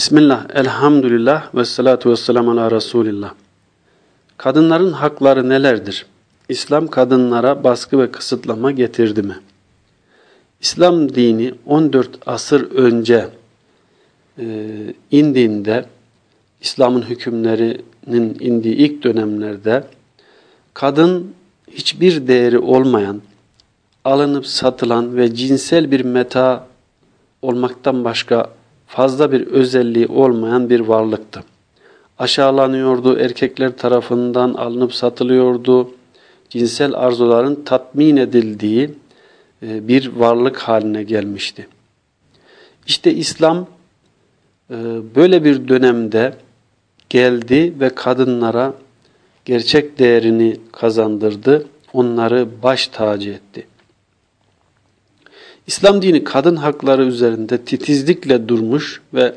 Bismillah, elhamdülillah ve salatu ve ala Resulillah. Kadınların hakları nelerdir? İslam kadınlara baskı ve kısıtlama getirdi mi? İslam dini 14 asır önce e, indiğinde, İslam'ın hükümlerinin indiği ilk dönemlerde kadın hiçbir değeri olmayan, alınıp satılan ve cinsel bir meta olmaktan başka fazla bir özelliği olmayan bir varlıktı. Aşağılanıyordu, erkekler tarafından alınıp satılıyordu, cinsel arzuların tatmin edildiği e, bir varlık haline gelmişti. İşte İslam e, böyle bir dönemde geldi ve kadınlara gerçek değerini kazandırdı, onları baş tacı etti. İslam dini kadın hakları üzerinde titizlikle durmuş ve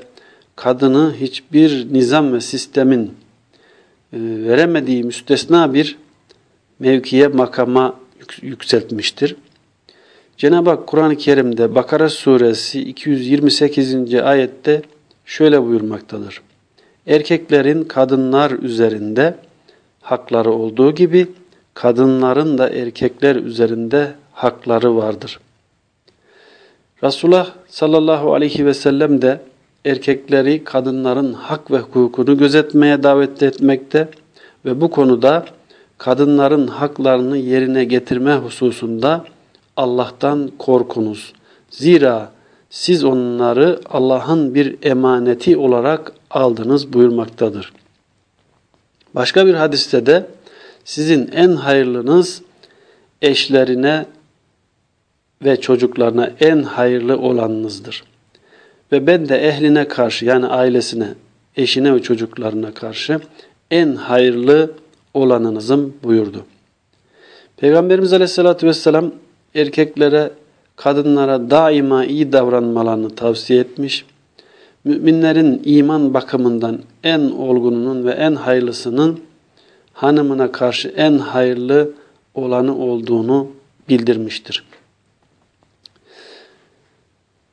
kadını hiçbir nizam ve sistemin e, veremediği müstesna bir mevkiye, makama yükseltmiştir. Cenab-ı Hak Kur'an-ı Kerim'de Bakara suresi 228. ayette şöyle buyurmaktadır. Erkeklerin kadınlar üzerinde hakları olduğu gibi kadınların da erkekler üzerinde hakları vardır. Resulullah sallallahu aleyhi ve sellem de erkekleri kadınların hak ve hukukunu gözetmeye davet etmekte ve bu konuda kadınların haklarını yerine getirme hususunda Allah'tan korkunuz. Zira siz onları Allah'ın bir emaneti olarak aldınız buyurmaktadır. Başka bir hadiste de sizin en hayırlınız eşlerine ve çocuklarına en hayırlı olanınızdır. Ve ben de ehline karşı yani ailesine, eşine ve çocuklarına karşı en hayırlı olanınızım buyurdu. Peygamberimiz Aleyhisselatü Vesselam erkeklere, kadınlara daima iyi davranmalarını tavsiye etmiş. Müminlerin iman bakımından en olgununun ve en hayırlısının hanımına karşı en hayırlı olanı olduğunu bildirmiştir.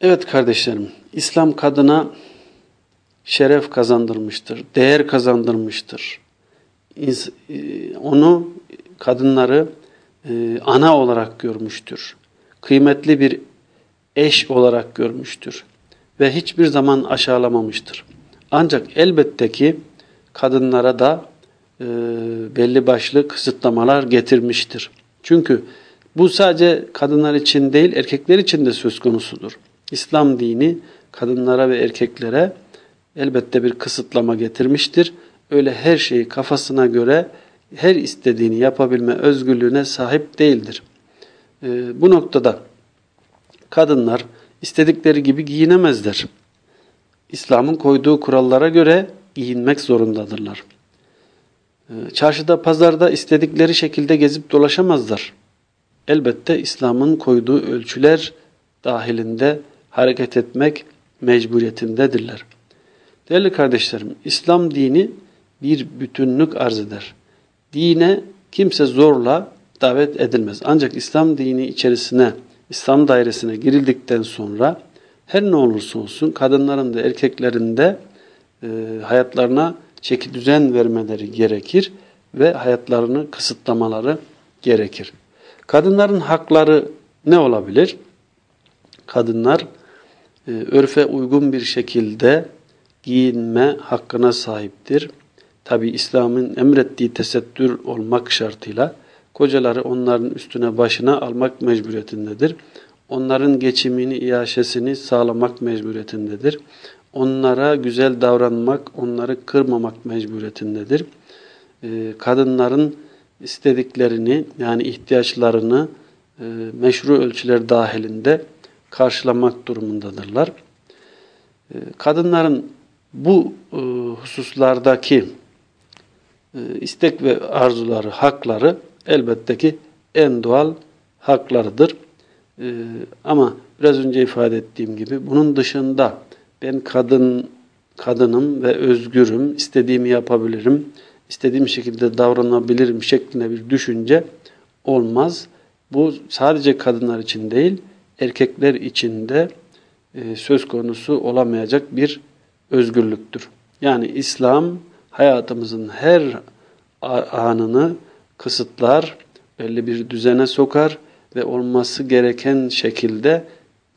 Evet kardeşlerim, İslam kadına şeref kazandırmıştır, değer kazandırmıştır. E, onu, kadınları e, ana olarak görmüştür. Kıymetli bir eş olarak görmüştür. Ve hiçbir zaman aşağılamamıştır. Ancak elbette ki kadınlara da e, belli başlı kısıtlamalar getirmiştir. Çünkü bu sadece kadınlar için değil erkekler için de söz konusudur. İslam dini kadınlara ve erkeklere elbette bir kısıtlama getirmiştir. Öyle her şeyi kafasına göre her istediğini yapabilme özgürlüğüne sahip değildir. Ee, bu noktada kadınlar istedikleri gibi giyinemezler. İslam'ın koyduğu kurallara göre giyinmek zorundadırlar. Ee, çarşıda, pazarda istedikleri şekilde gezip dolaşamazlar. Elbette İslam'ın koyduğu ölçüler dahilinde hareket etmek mecburiyetindedirler. Değerli kardeşlerim, İslam dini bir bütünlük arz eder. Dine kimse zorla davet edilmez. Ancak İslam dini içerisine, İslam dairesine girildikten sonra her ne olursa olsun kadınların da erkeklerin de e, hayatlarına çeki düzen vermeleri gerekir ve hayatlarını kısıtlamaları gerekir. Kadınların hakları ne olabilir? Kadınlar e, örfe uygun bir şekilde giyinme hakkına sahiptir. Tabi İslam'ın emrettiği tesettür olmak şartıyla kocaları onların üstüne başına almak mecburiyetindedir. Onların geçimini, iaşesini sağlamak mecburiyetindedir. Onlara güzel davranmak, onları kırmamak mecburiyetindedir. Ee, kadınların istediklerini yani ihtiyaçlarını e, meşru ölçüler dahilinde karşılamak durumundadırlar. Ee, kadınların bu e, hususlardaki e, istek ve arzuları, hakları elbette ki en doğal haklarıdır. Ee, ama biraz önce ifade ettiğim gibi bunun dışında ben kadın kadınım ve özgürüm, istediğimi yapabilirim, istediğim şekilde davranabilirim şeklinde bir düşünce olmaz. Bu sadece kadınlar için değil, erkekler için de e, söz konusu olamayacak bir özgürlüktür. Yani İslam hayatımızın her anını kısıtlar, belli bir düzene sokar ve olması gereken şekilde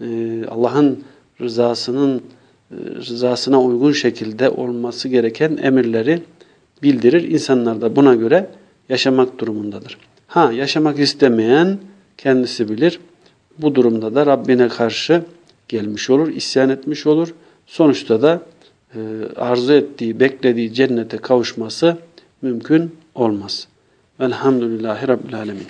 e, Allah'ın rızasının e, rızasına uygun şekilde olması gereken emirleri bildirir. İnsanlar da buna göre yaşamak durumundadır. Ha yaşamak istemeyen kendisi bilir. Bu durumda da Rabbine karşı gelmiş olur, isyan etmiş olur. Sonuçta da e, arzu ettiği, beklediği cennete kavuşması mümkün olmaz. Velhamdülillahi Rabbil Alemin.